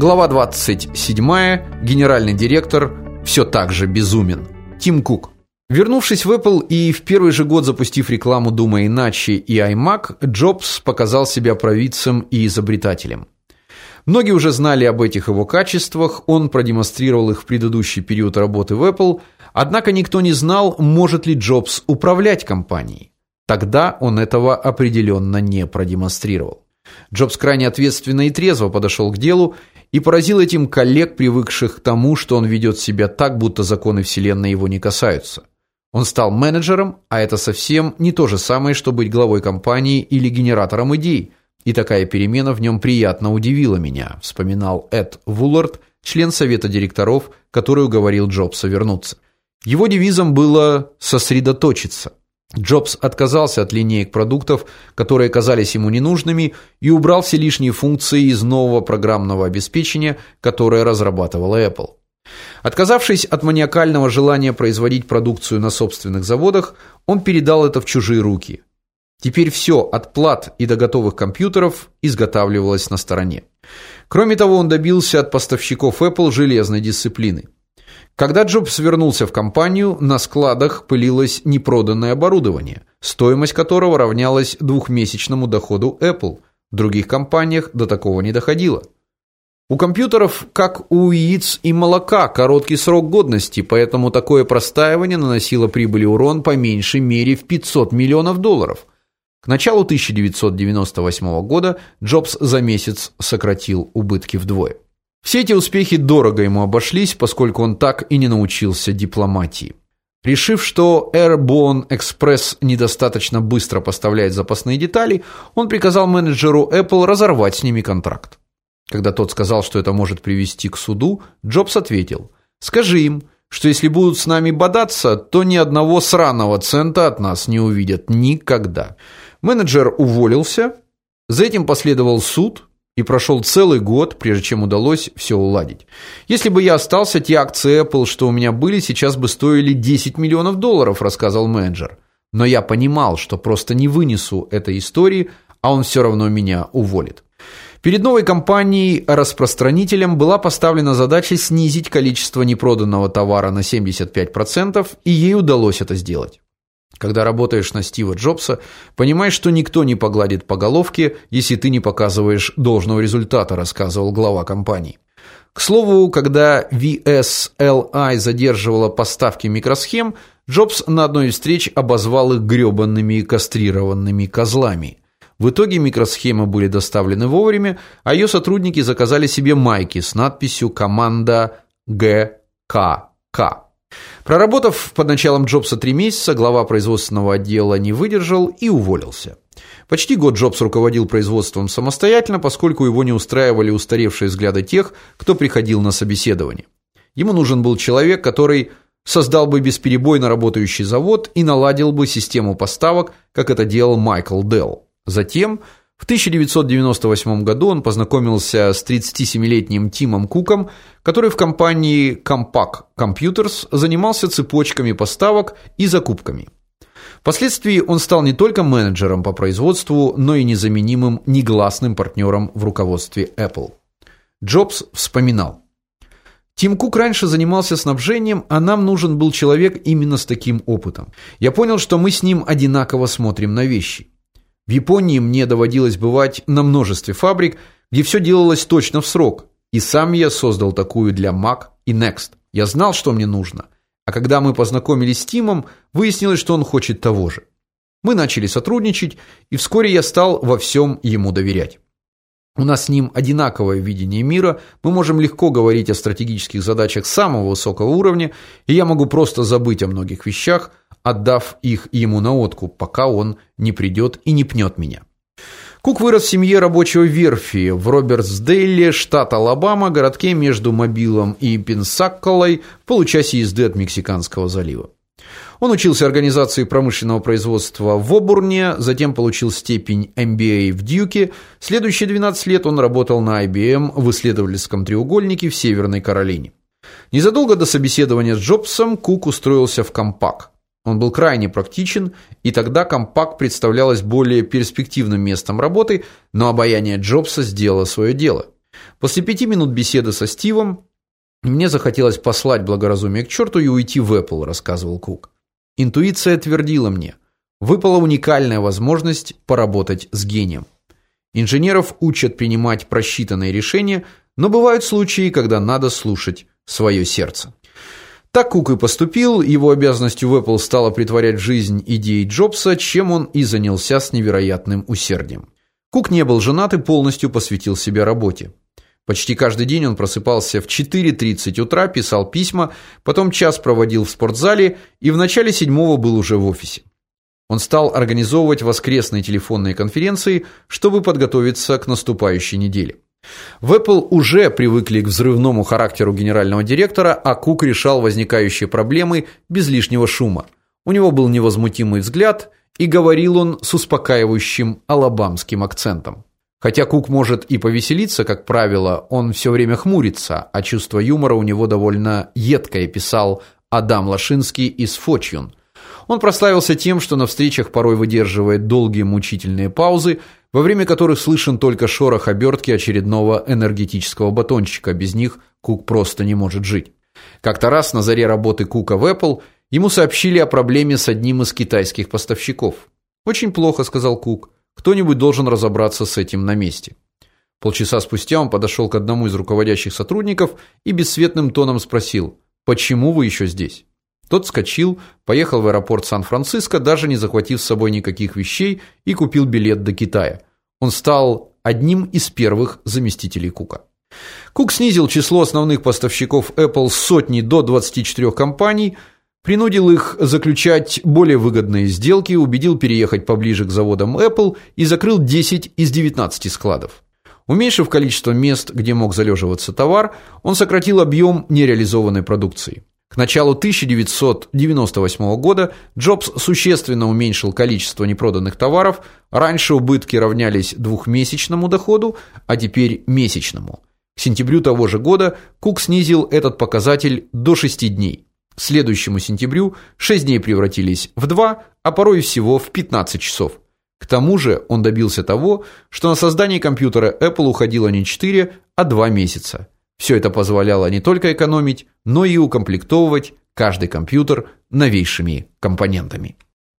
Глава 27. Генеральный директор все так же безумен. Тим Кук. Вернувшись в Apple и в первый же год запустив рекламу «Думай иначе» и iMac, Джобс показал себя провидцем и изобретателем. Многие уже знали об этих его качествах, он продемонстрировал их в предыдущий период работы в Apple, однако никто не знал, может ли Джобс управлять компанией. Тогда он этого определенно не продемонстрировал. Джобс крайне ответственно и трезво подошел к делу и поразил этим коллег, привыкших к тому, что он ведет себя так, будто законы вселенной его не касаются. Он стал менеджером, а это совсем не то же самое, что быть главой компании или генератором идей. И такая перемена в нем приятно удивила меня, вспоминал Эд Вуллард, член совета директоров, который уговорил Джобса вернуться. Его девизом было сосредоточиться. Джобс отказался от линеек продуктов, которые казались ему ненужными, и убрал все лишние функции из нового программного обеспечения, которое разрабатывала Apple. Отказавшись от маниакального желания производить продукцию на собственных заводах, он передал это в чужие руки. Теперь все, от плат и до готовых компьютеров, изготавливалось на стороне. Кроме того, он добился от поставщиков Apple железной дисциплины. Когда Джобс вернулся в компанию, на складах пылилось непроданное оборудование, стоимость которого равнялась двухмесячному доходу Apple. В других компаниях до такого не доходило. У компьютеров, как у яиц и молока, короткий срок годности, поэтому такое простаивание наносило прибыли урон по меньшей мере в 500 миллионов долларов. К началу 1998 года Джобс за месяц сократил убытки вдвое. Все эти успехи дорого ему обошлись, поскольку он так и не научился дипломатии. Решив, что Airborne Express недостаточно быстро поставляет запасные детали, он приказал менеджеру Apple разорвать с ними контракт. Когда тот сказал, что это может привести к суду, Джобс ответил: "Скажи им, что если будут с нами бодаться, то ни одного сраного цента от нас не увидят никогда". Менеджер уволился. За этим последовал суд, и прошел целый год, прежде чем удалось все уладить. Если бы я остался, те акции Apple, что у меня были, сейчас бы стоили 10 миллионов долларов, рассказал менеджер. Но я понимал, что просто не вынесу этой истории, а он все равно меня уволит. Перед новой компанией-распространителем была поставлена задача снизить количество непроданного товара на 75%, и ей удалось это сделать. Когда работаешь на Стива Джобса, понимаешь, что никто не погладит по головке, если ты не показываешь должного результата, рассказывал глава компании. К слову, когда VSLI задерживала поставки микросхем, Джобс на одной из встреч обозвал их грёбаными кастрированными козлами. В итоге микросхемы были доставлены вовремя, а ее сотрудники заказали себе майки с надписью команда ГКК. Проработав под началом Джобса три месяца, глава производственного отдела не выдержал и уволился. Почти год Джобс руководил производством самостоятельно, поскольку его не устраивали устаревшие взгляды тех, кто приходил на собеседование. Ему нужен был человек, который создал бы бесперебойно работающий завод и наладил бы систему поставок, как это делал Майкл Делл. Затем в 1998 году он познакомился с 37-летним Тимом Куком, который в компании Compaq Computers занимался цепочками поставок и закупками. Впоследствии он стал не только менеджером по производству, но и незаменимым негласным партнером в руководстве Apple. Джобс вспоминал: Тим Кук раньше занимался снабжением, а нам нужен был человек именно с таким опытом. Я понял, что мы с ним одинаково смотрим на вещи. В Японии мне доводилось бывать на множестве фабрик, где все делалось точно в срок, и сам я создал такую для Mac и Next. Я знал, что мне нужно. А когда мы познакомились с Тимом, выяснилось, что он хочет того же. Мы начали сотрудничать, и вскоре я стал во всем ему доверять. У нас с ним одинаковое видение мира, мы можем легко говорить о стратегических задачах самого высокого уровня, и я могу просто забыть о многих вещах, отдав их ему на откуп, пока он не придет и не пнет меня. Кук вырос в семье рабочего верфи в Робертсдейле, штат Алабама, городке между Мобилом и Пенсакколой, в получасе езды от Мексиканского залива. Он учился организации промышленного производства в Обурне, затем получил степень MBA в Дьюке. Следующие 12 лет он работал на IBM в исследовательском треугольнике в Северной Каролине. Незадолго до собеседования с Джобсом Кук устроился в Компак. Он был крайне практичен, и тогда Компак представлялось более перспективным местом работы, но обаяние Джобса сделало свое дело. После пяти минут беседы со Стивом мне захотелось послать благоразумие к черту и уйти в Apple, рассказывал Кук. Интуиция твердила мне: выпала уникальная возможность поработать с гением. Инженеров учат принимать просчитанные решения, но бывают случаи, когда надо слушать свое сердце. Так Кук и поступил, его обязанностью в Apple стало притворять жизнь идеи Джобса, чем он и занялся с невероятным усердием. Кук не был женат и полностью посвятил себя работе. Почти каждый день он просыпался в 4:30 утра, писал письма, потом час проводил в спортзале и в начале седьмого был уже в офисе. Он стал организовывать воскресные телефонные конференции, чтобы подготовиться к наступающей неделе. В Apple уже привыкли к взрывному характеру генерального директора, а Кук решал возникающие проблемы без лишнего шума. У него был невозмутимый взгляд, и говорил он с успокаивающим алабамским акцентом. Хотя Кук может и повеселиться, как правило, он все время хмурится, а чувство юмора у него довольно едкое, писал Адам Лашинский из Fortune. Он прославился тем, что на встречах порой выдерживает долгие мучительные паузы, во время которых слышен только шорох обертки очередного энергетического батончика. Без них Кук просто не может жить. Как-то раз на заре работы Кука в Apple ему сообщили о проблеме с одним из китайских поставщиков. "Очень плохо", сказал Кук. Кто-нибудь должен разобраться с этим на месте. Полчаса спустя он подошел к одному из руководящих сотрудников и бесцветным тоном спросил: "Почему вы еще здесь?" Тот вскочил, поехал в аэропорт Сан-Франциско, даже не захватив с собой никаких вещей, и купил билет до Китая. Он стал одним из первых заместителей Кука. Кук снизил число основных поставщиков Apple с сотни до 24 компаний, принудил их заключать более выгодные сделки, убедил переехать поближе к заводам Apple и закрыл 10 из 19 складов. Уменьшив количество мест, где мог залеживаться товар, он сократил объем нереализованной продукции. К началу 1998 года Джобс существенно уменьшил количество непроданных товаров. Раньше убытки равнялись двухмесячному доходу, а теперь месячному. К сентябрю того же года Кук снизил этот показатель до 6 дней следующему сентябрю 6 дней превратились в 2, а порой всего в 15 часов. К тому же он добился того, что на создание компьютера Apple уходило не 4, а 2 месяца. Все это позволяло не только экономить, но и укомплектовывать каждый компьютер новейшими компонентами.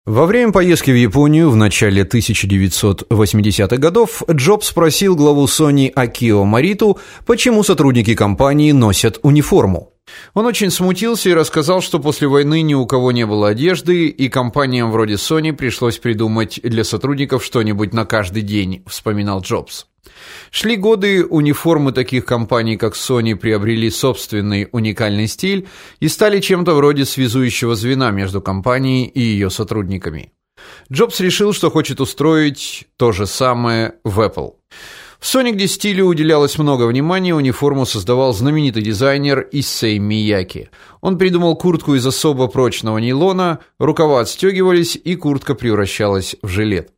Во время поездки в Японию в начале 1980-х годов Джобс спросил главу Sony Акио Мариту, почему сотрудники компании носят униформу. Он очень смутился и рассказал, что после войны ни у кого не было одежды, и компаниям вроде Sony пришлось придумать для сотрудников что-нибудь на каждый день, вспоминал Джобс. Шли годы, униформы таких компаний, как Sony, приобрели собственный уникальный стиль и стали чем-то вроде связующего звена между компанией и ее сотрудниками. Джобс решил, что хочет устроить то же самое в Apple. В где стилю уделялось много внимания, униформу создавал знаменитый дизайнер Issei Мияки. Он придумал куртку из особо прочного нейлона, рукава отстегивались, и куртка превращалась в жилет.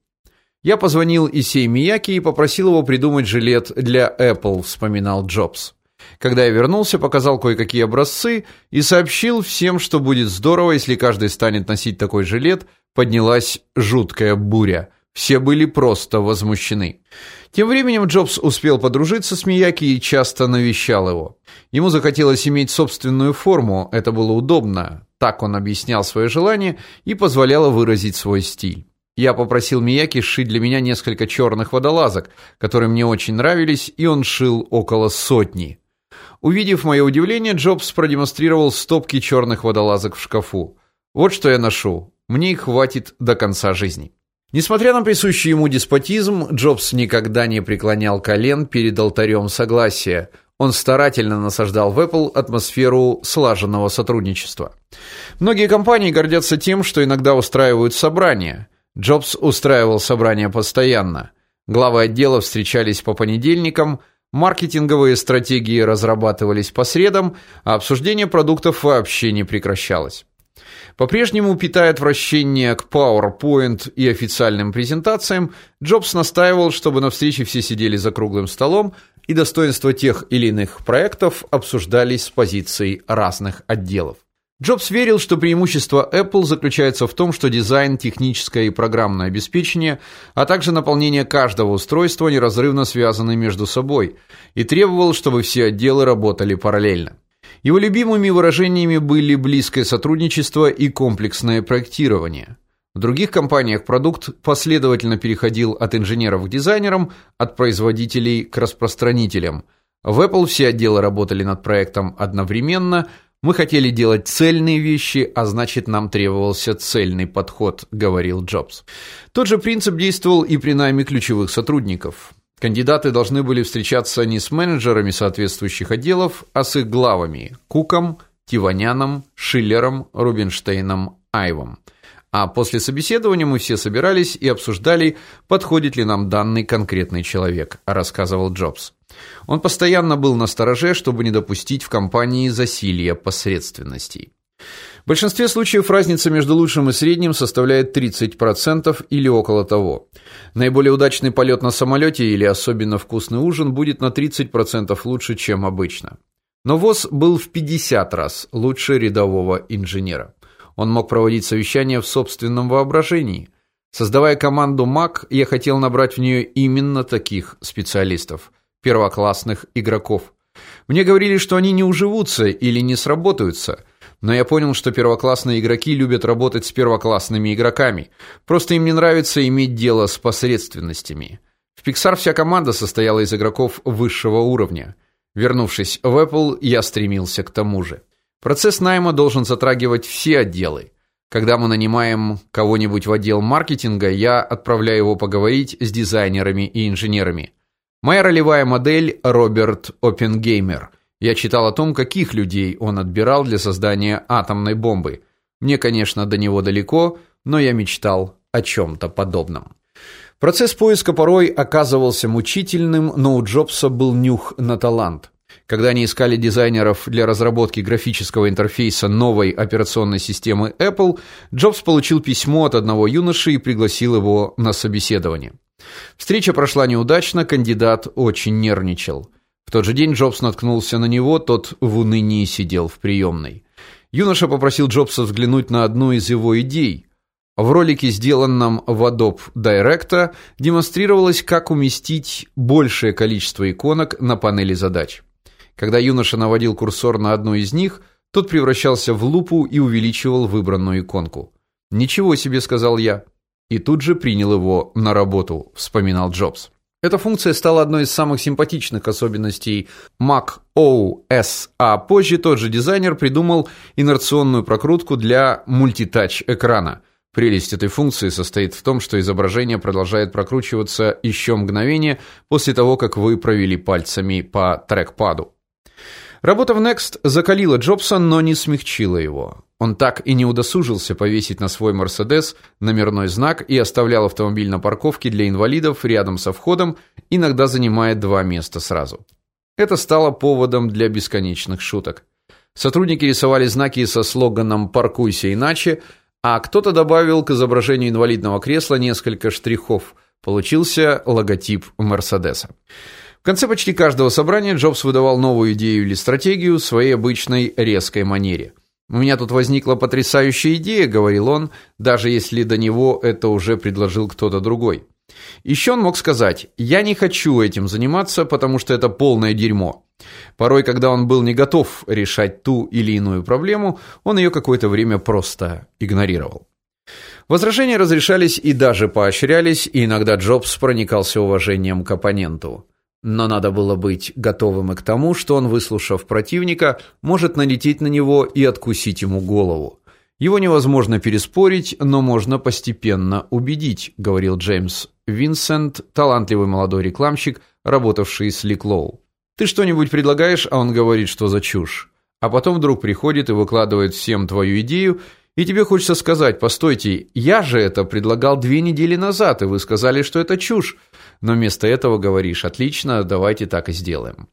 Я позвонил Исей Мияки и попросил его придумать жилет для Apple, вспоминал Джобс. Когда я вернулся, показал кое-какие образцы и сообщил всем, что будет здорово, если каждый станет носить такой жилет. Поднялась жуткая буря. Все были просто возмущены. Тем временем Джобс успел подружиться с Мияки и часто навещал его. Ему захотелось иметь собственную форму, это было удобно. Так он объяснял свое желание и позволяло выразить свой стиль. Я попросил Мияки сшить для меня несколько черных водолазок, которые мне очень нравились, и он шил около сотни. Увидев мое удивление, Джобс продемонстрировал стопки черных водолазок в шкафу. Вот что я ношу. Мне их хватит до конца жизни. Несмотря на присущий ему деспотизм, Джобс никогда не преклонял колен перед алтарем согласия. Он старательно насаждал в Apple атмосферу слаженного сотрудничества. Многие компании гордятся тем, что иногда устраивают собрания. Джобс устраивал собрания постоянно. Главы отделов встречались по понедельникам, маркетинговые стратегии разрабатывались по средам, а обсуждение продуктов вообще не прекращалось. По-прежнему питая отвращение к PowerPoint и официальным презентациям, Джобс настаивал, чтобы на встрече все сидели за круглым столом и достоинства тех или иных проектов обсуждались с позиций разных отделов. Джобс верил, что преимущество Apple заключается в том, что дизайн, техническое и программное обеспечение, а также наполнение каждого устройства неразрывно связаны между собой, и требовал, чтобы все отделы работали параллельно. Его любимыми выражениями были близкое сотрудничество и комплексное проектирование. В других компаниях продукт последовательно переходил от инженеров к дизайнерам, от производителей к распространителям. В Apple все отделы работали над проектом одновременно, мы хотели делать цельные вещи, а значит, нам требовался цельный подход, говорил Джобс. Тот же принцип действовал и при найме ключевых сотрудников. Кандидаты должны были встречаться не с менеджерами соответствующих отделов, а с их главами: Куком, Тиваняном, Шиллером, Рубинштейном, Айвом. А после собеседования мы все собирались и обсуждали, подходит ли нам данный конкретный человек, рассказывал Джобс. Он постоянно был на стороже, чтобы не допустить в компании засилья посредственностей. В большинстве случаев разница между лучшим и средним составляет 30% или около того. Наиболее удачный полет на самолете или особенно вкусный ужин будет на 30% лучше, чем обычно. Но ВОЗ был в 50 раз лучше рядового инженера. Он мог проводить совещания в собственном воображении. Создавая команду МАК, я хотел набрать в нее именно таких специалистов, первоклассных игроков. Мне говорили, что они не уживутся или не сработаются, но я понял, что первоклассные игроки любят работать с первоклассными игроками. Просто им не нравится иметь дело с посредственностями. В Pixar вся команда состояла из игроков высшего уровня. Вернувшись в Apple, я стремился к тому же. Процесс найма должен затрагивать все отделы. Когда мы нанимаем кого-нибудь в отдел маркетинга, я отправляю его поговорить с дизайнерами и инженерами. Моя ролевая модель Роберт Оппенгеймер. Я читал о том, каких людей он отбирал для создания атомной бомбы. Мне, конечно, до него далеко, но я мечтал о чем то подобном. Процесс поиска порой оказывался мучительным, но у Джобса был нюх на талант. Когда они искали дизайнеров для разработки графического интерфейса новой операционной системы Apple, Джобс получил письмо от одного юноши и пригласил его на собеседование. Встреча прошла неудачно, кандидат очень нервничал. Тот же день Джобс наткнулся на него, тот в унынии сидел в приемной. Юноша попросил Джобса взглянуть на одну из его идей. В ролике, сделанном в Adobe Director, демонстрировалось, как уместить большее количество иконок на панели задач. Когда юноша наводил курсор на одну из них, тот превращался в лупу и увеличивал выбранную иконку. "Ничего себе", сказал я. И тут же принял его на работу, вспоминал Джобс. Эта функция стала одной из самых симпатичных особенностей Mac OS, а позже тот же дизайнер придумал инерционную прокрутку для мультитач экрана. Прелесть этой функции состоит в том, что изображение продолжает прокручиваться еще мгновение после того, как вы провели пальцами по трекпаду. Работа в Next закалила Джобса, но не смягчила его. Он так и не удосужился повесить на свой Mercedes номерной знак и оставлял автомобиль на парковке для инвалидов рядом со входом, иногда занимая два места сразу. Это стало поводом для бесконечных шуток. Сотрудники рисовали знаки со слоганом "Паркуйся иначе", а кто-то добавил к изображению инвалидного кресла несколько штрихов. Получился логотип Мерседеса. В конце почти каждого собрания Джобс выдавал новую идею или стратегию в своей обычной резкой манере. У меня тут возникла потрясающая идея, говорил он, даже если до него это уже предложил кто-то другой. Еще он мог сказать: "Я не хочу этим заниматься, потому что это полное дерьмо". Порой, когда он был не готов решать ту или иную проблему, он ее какое-то время просто игнорировал. Возражения разрешались и даже поощрялись, и иногда Джобс проникался уважением к оппоненту. Но надо было быть готовым и к тому, что он, выслушав противника, может налететь на него и откусить ему голову. Его невозможно переспорить, но можно постепенно убедить, говорил Джеймс Винсент, талантливый молодой рекламщик, работавший с Ликлоу. Ты что-нибудь предлагаешь, а он говорит, что за чушь. А потом вдруг приходит и выкладывает всем твою идею, и тебе хочется сказать: "Постойте, я же это предлагал две недели назад, и вы сказали, что это чушь" но вместо этого говоришь: "Отлично, давайте так и сделаем".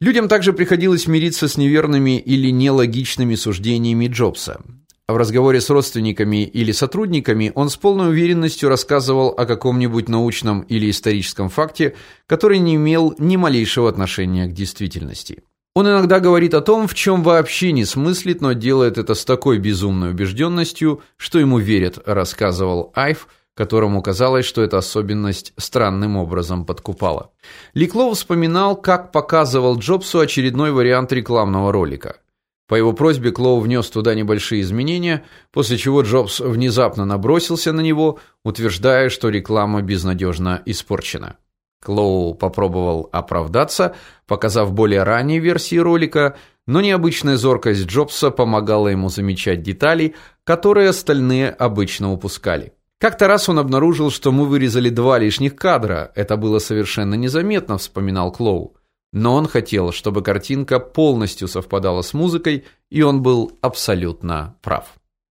Людям также приходилось мириться с неверными или нелогичными суждениями Джобса. В разговоре с родственниками или сотрудниками он с полной уверенностью рассказывал о каком-нибудь научном или историческом факте, который не имел ни малейшего отношения к действительности. Он иногда говорит о том, в чем вообще не смыслит, но делает это с такой безумной убежденностью, что ему верят, рассказывал Айв, которому казалось, что эта особенность странным образом подкупала. Ликлоу вспоминал, как показывал Джобсу очередной вариант рекламного ролика. По его просьбе Клоу внес туда небольшие изменения, после чего Джобс внезапно набросился на него, утверждая, что реклама безнадежно испорчена. Клоу попробовал оправдаться, показав более ранние версии ролика, но необычная зоркость Джобса помогала ему замечать детали, которые остальные обычно упускали. Как-то раз он обнаружил, что мы вырезали два лишних кадра. Это было совершенно незаметно, вспоминал Клоу. Но он хотел, чтобы картинка полностью совпадала с музыкой, и он был абсолютно прав.